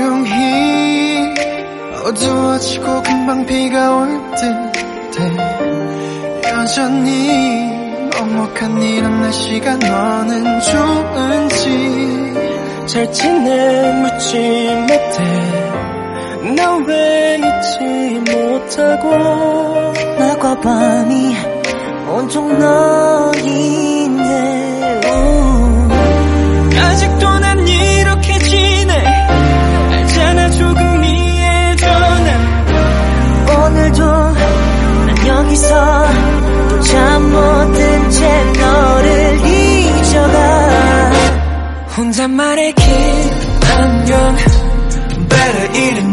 조용히 어두워지고 금방 비가 올 듯해. 여전히 먹먹한 이런 날씨가 너는 좋은지 잘 지내 묻지 못해. 너왜 잊지 못하고. 나과 밤이 온통 너이네 혼자만의 긴 안녕 Better 이른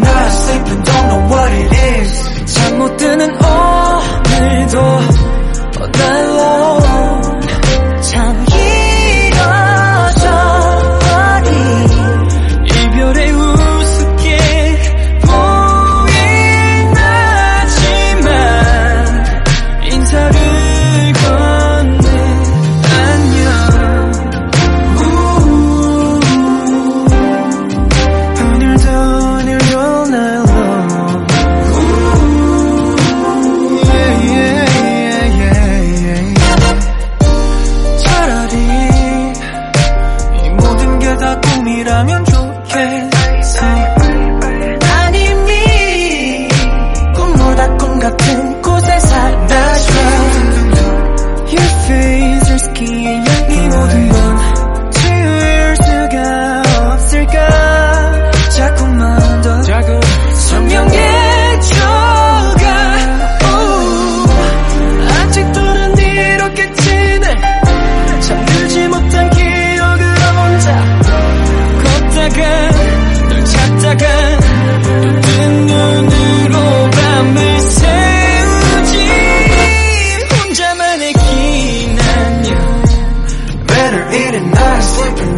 at night, sleeping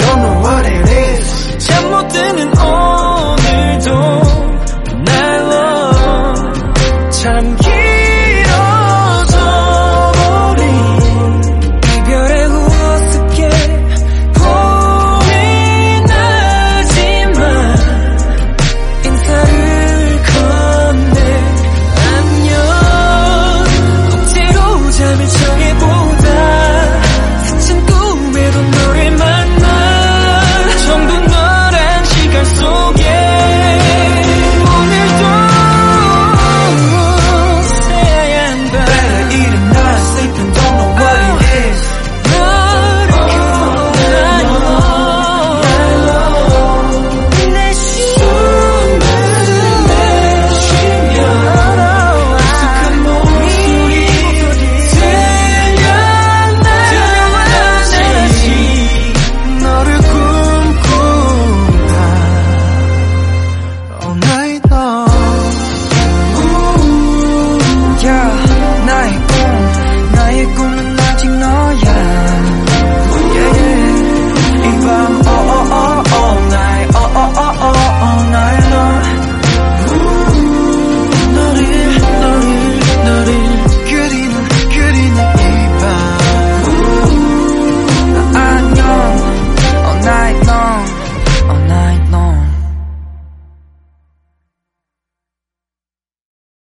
girl.